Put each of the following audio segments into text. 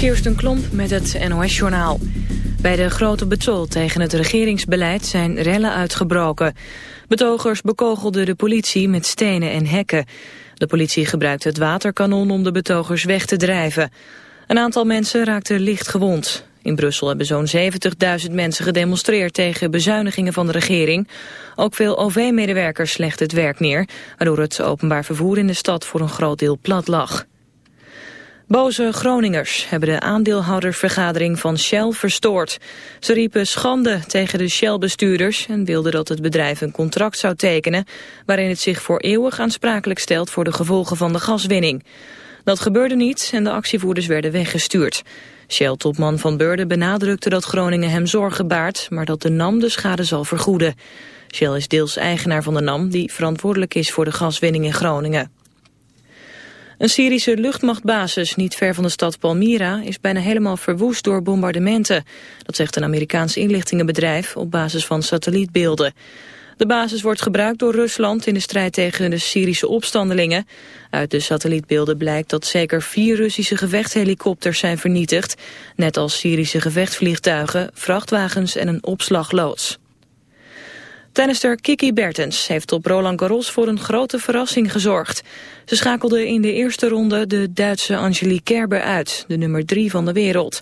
Kirsten Klomp met het NOS-journaal. Bij de grote betol tegen het regeringsbeleid zijn rellen uitgebroken. Betogers bekogelden de politie met stenen en hekken. De politie gebruikte het waterkanon om de betogers weg te drijven. Een aantal mensen raakten licht gewond. In Brussel hebben zo'n 70.000 mensen gedemonstreerd tegen bezuinigingen van de regering. Ook veel OV-medewerkers slecht het werk neer, waardoor het openbaar vervoer in de stad voor een groot deel plat lag. Boze Groningers hebben de aandeelhoudersvergadering van Shell verstoord. Ze riepen schande tegen de Shell-bestuurders en wilden dat het bedrijf een contract zou tekenen... waarin het zich voor eeuwig aansprakelijk stelt voor de gevolgen van de gaswinning. Dat gebeurde niet en de actievoerders werden weggestuurd. Shell-topman Van Beurden benadrukte dat Groningen hem zorgen baart... maar dat de NAM de schade zal vergoeden. Shell is deels eigenaar van de NAM die verantwoordelijk is voor de gaswinning in Groningen. Een Syrische luchtmachtbasis niet ver van de stad Palmyra is bijna helemaal verwoest door bombardementen. Dat zegt een Amerikaans inlichtingenbedrijf op basis van satellietbeelden. De basis wordt gebruikt door Rusland in de strijd tegen de Syrische opstandelingen. Uit de satellietbeelden blijkt dat zeker vier Russische gevechtshelikopters zijn vernietigd, net als Syrische gevechtsvliegtuigen, vrachtwagens en een opslagloods. Tennister Kiki Bertens heeft op Roland Garros voor een grote verrassing gezorgd. Ze schakelde in de eerste ronde de Duitse Angelique Kerber uit, de nummer 3 van de wereld.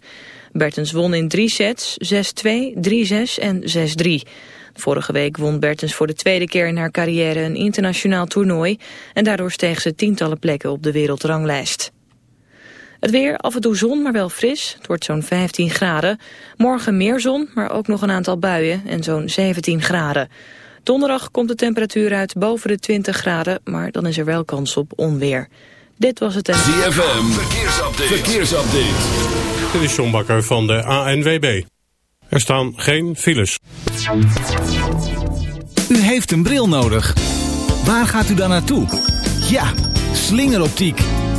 Bertens won in drie sets, 6-2, 3-6 en 6-3. Vorige week won Bertens voor de tweede keer in haar carrière een internationaal toernooi... en daardoor steeg ze tientallen plekken op de wereldranglijst. Het weer, af en toe zon, maar wel fris. Het wordt zo'n 15 graden. Morgen meer zon, maar ook nog een aantal buien en zo'n 17 graden. Donderdag komt de temperatuur uit boven de 20 graden, maar dan is er wel kans op onweer. Dit was het... ZFM, verkeersupdate. verkeersupdate. Dit is John Bakker van de ANWB. Er staan geen files. U heeft een bril nodig. Waar gaat u dan naartoe? Ja, slingeroptiek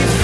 you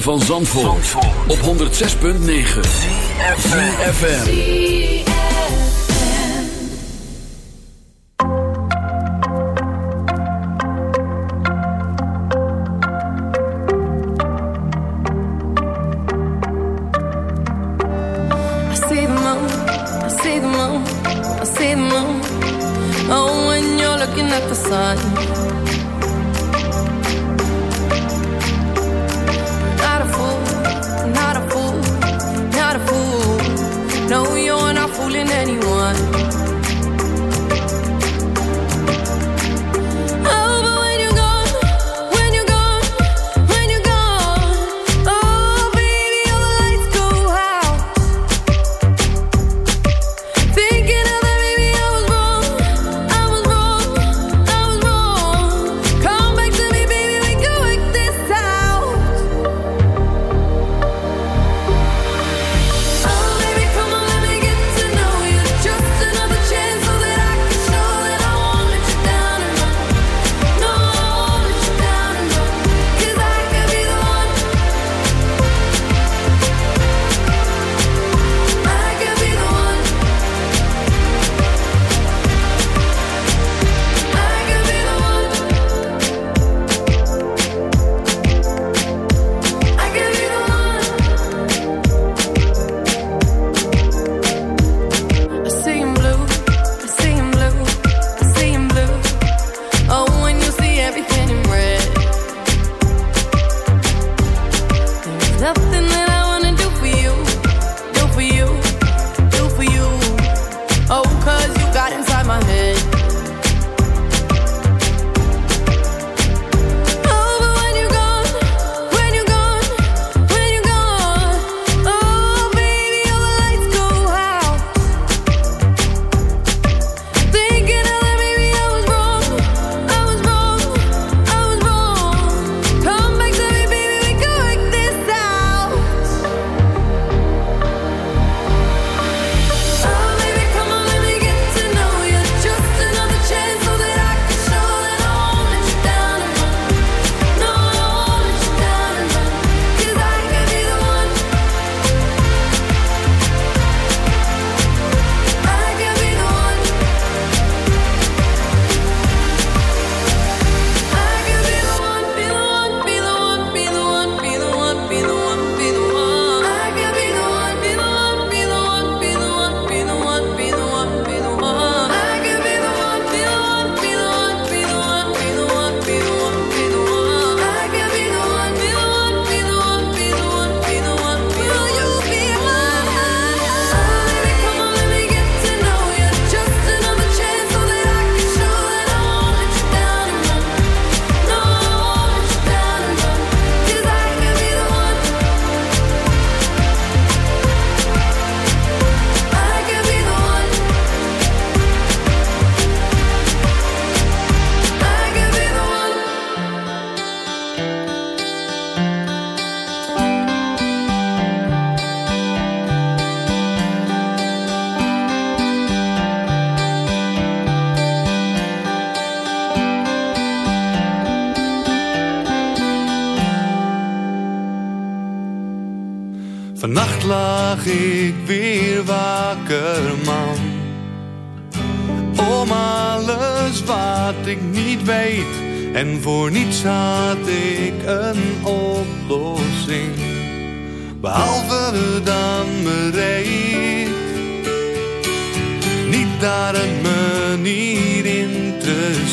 van Zandvoort, Zandvoort. op 106.9 CFFM I see the moon, I see the moon, I see the moon. Oh, when you're looking at the sun.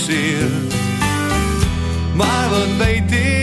zeer. Maar wat weet ik?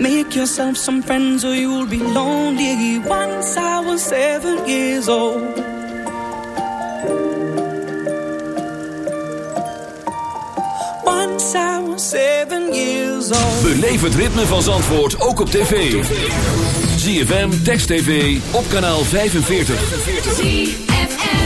Make yourself some friends or you'll be lonely. Once I was seven years old. Once I Beleef het ritme van Zandvoort ook op tv. ZFM, Text TV, op kanaal 45 ZFM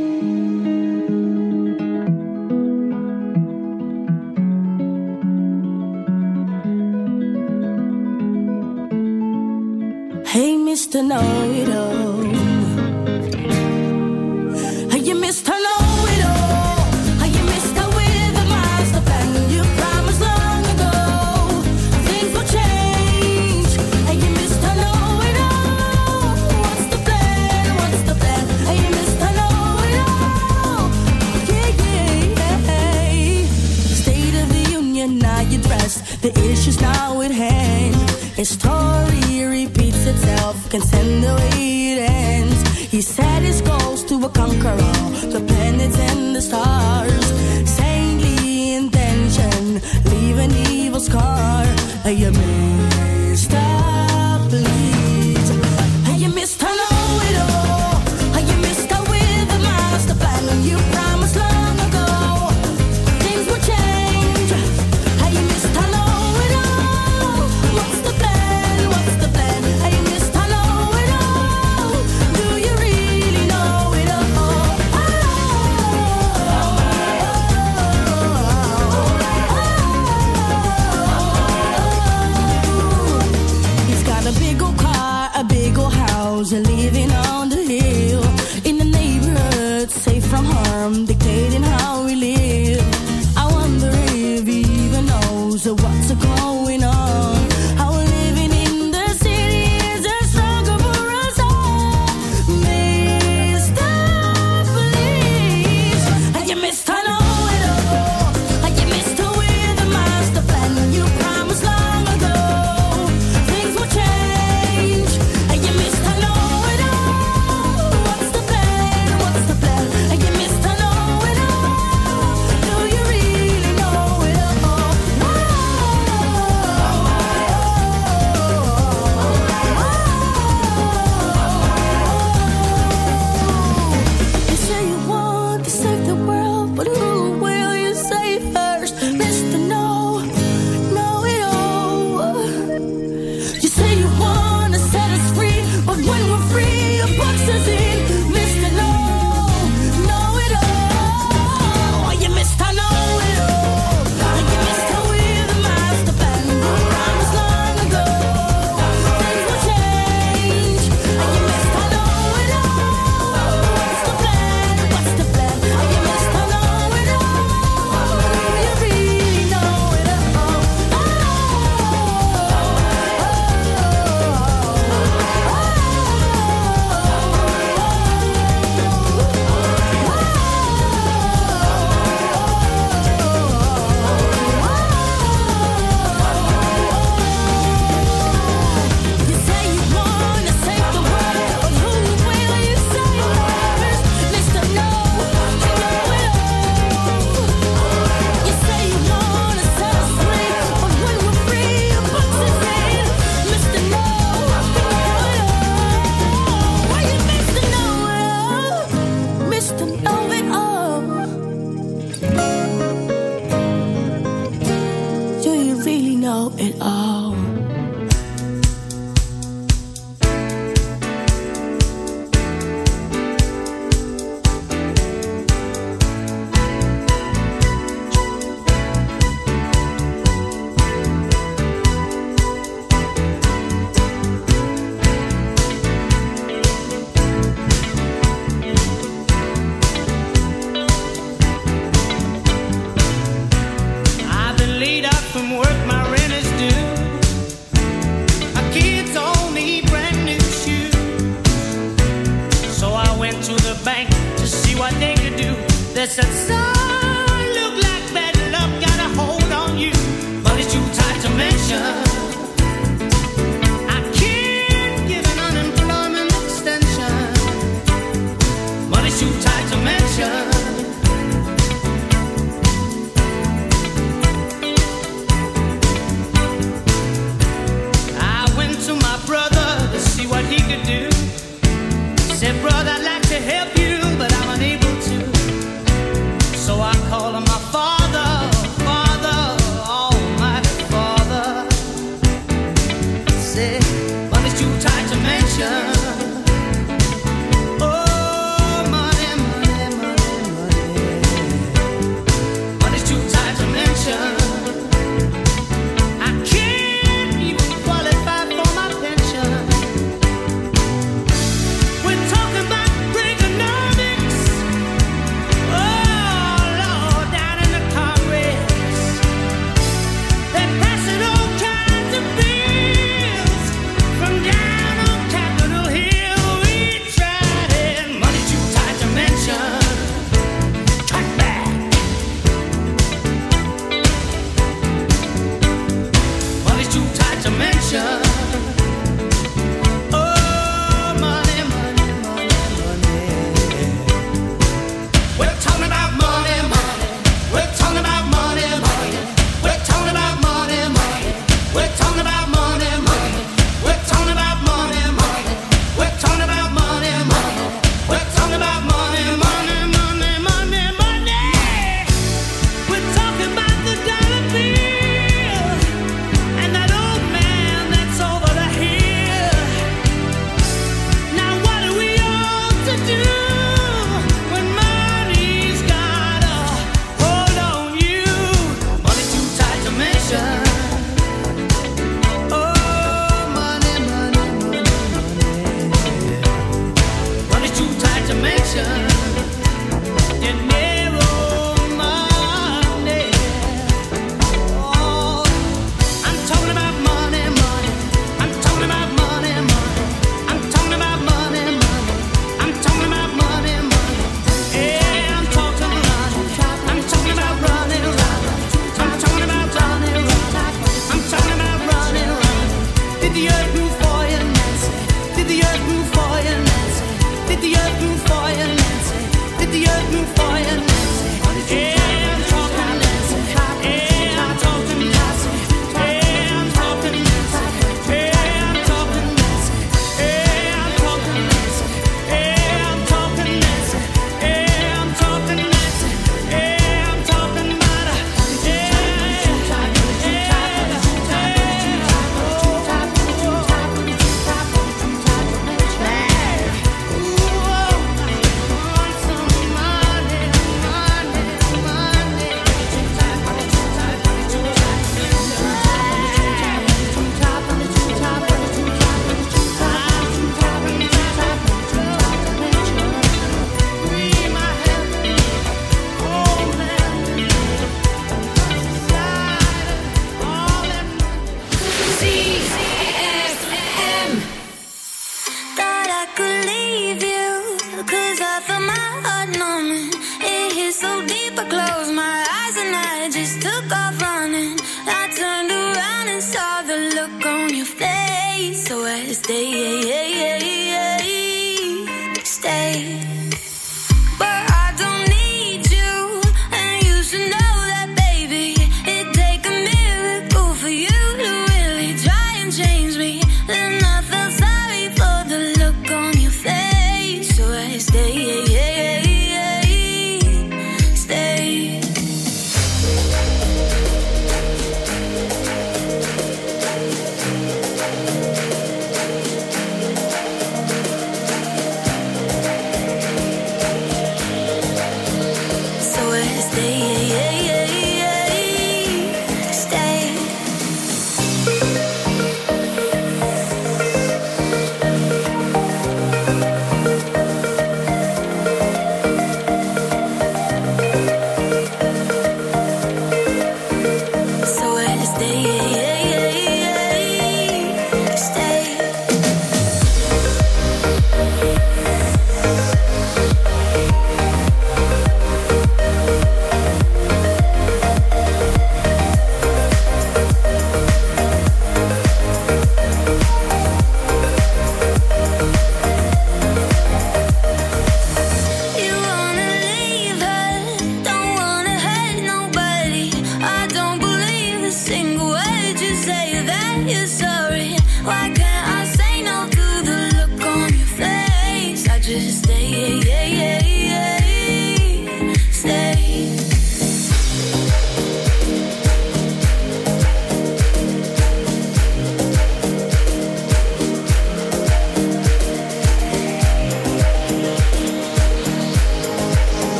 Mr. Oh. Know-it-all. Hey, you Mr. Know-it-all. Hey, you Mr. with the master plan. You promised long ago things will change. Hey, you Mr. Know-it-all. What's the plan? What's the plan? Hey, you Mr. Know-it-all. Yeah, yeah, yeah. State of the Union, now you the issues now at hand. Story repeats itself, can send the way it ends. He set his goals to conquer all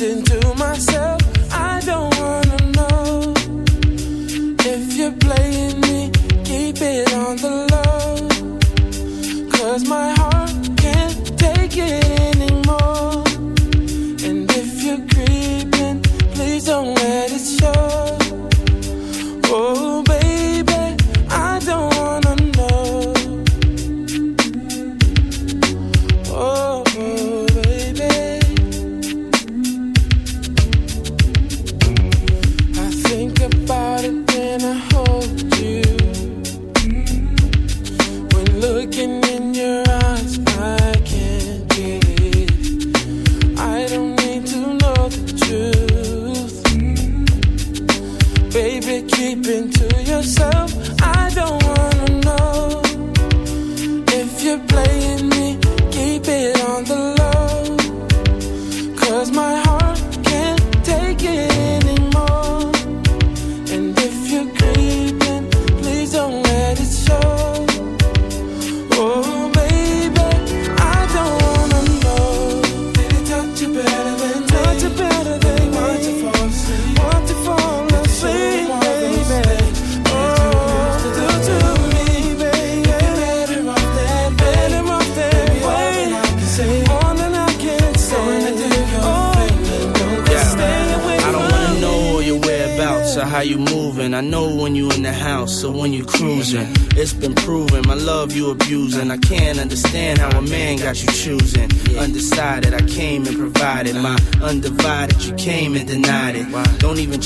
thinking to myself, I don't wanna know if you're playing.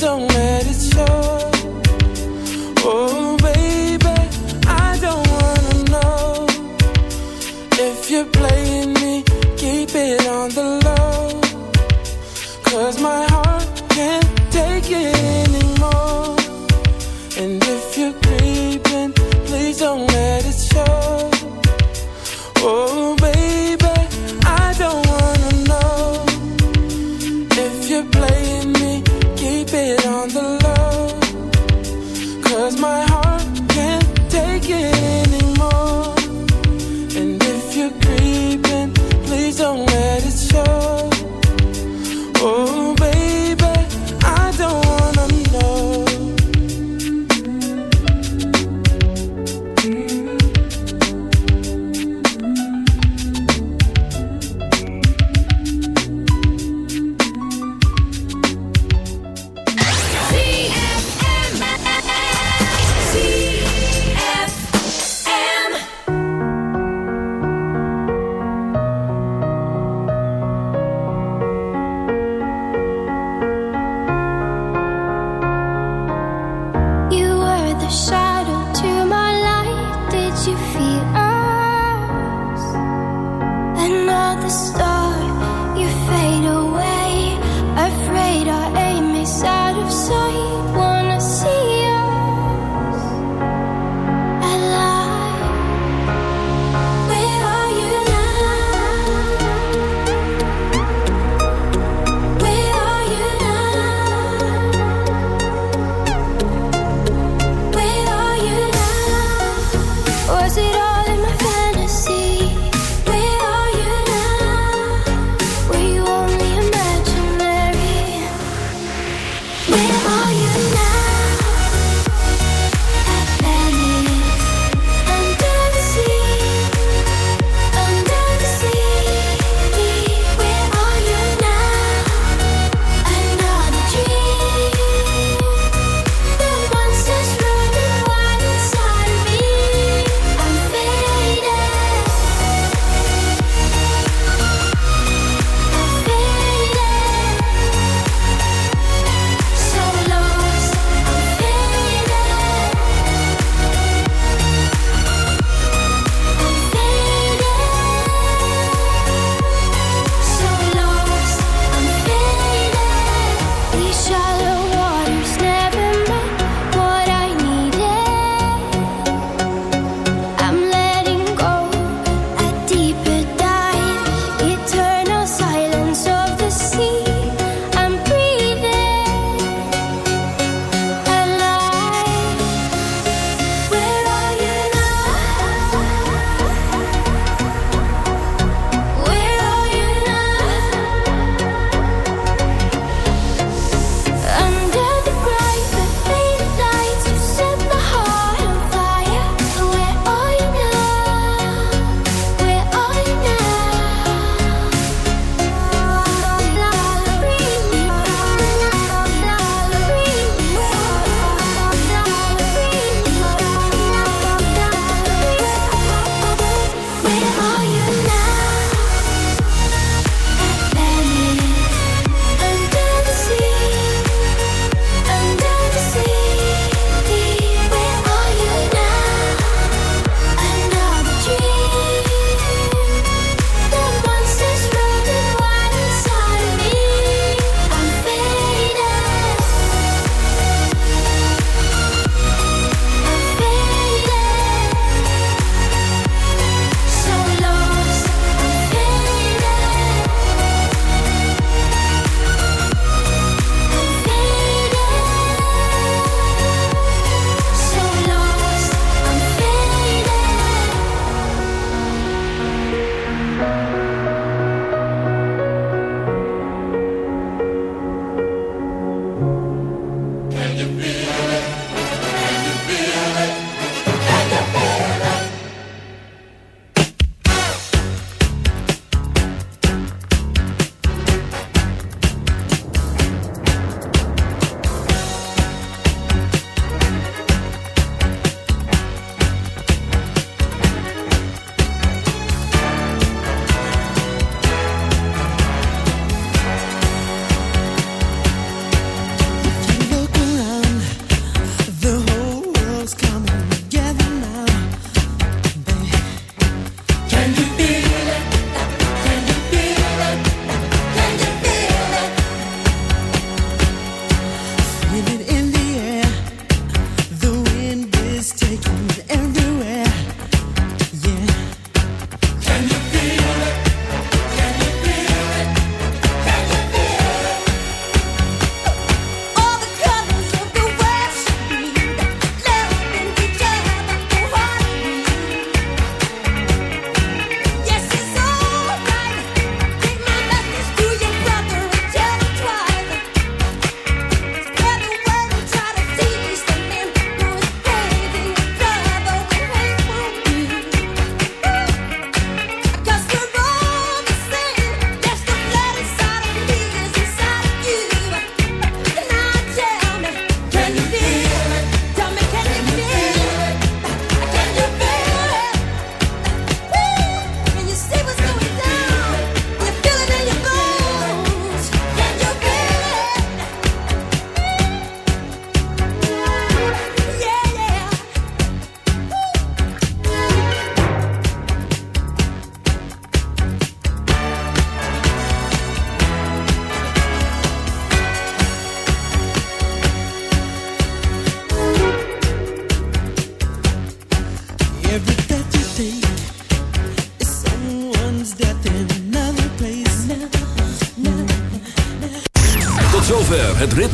don't let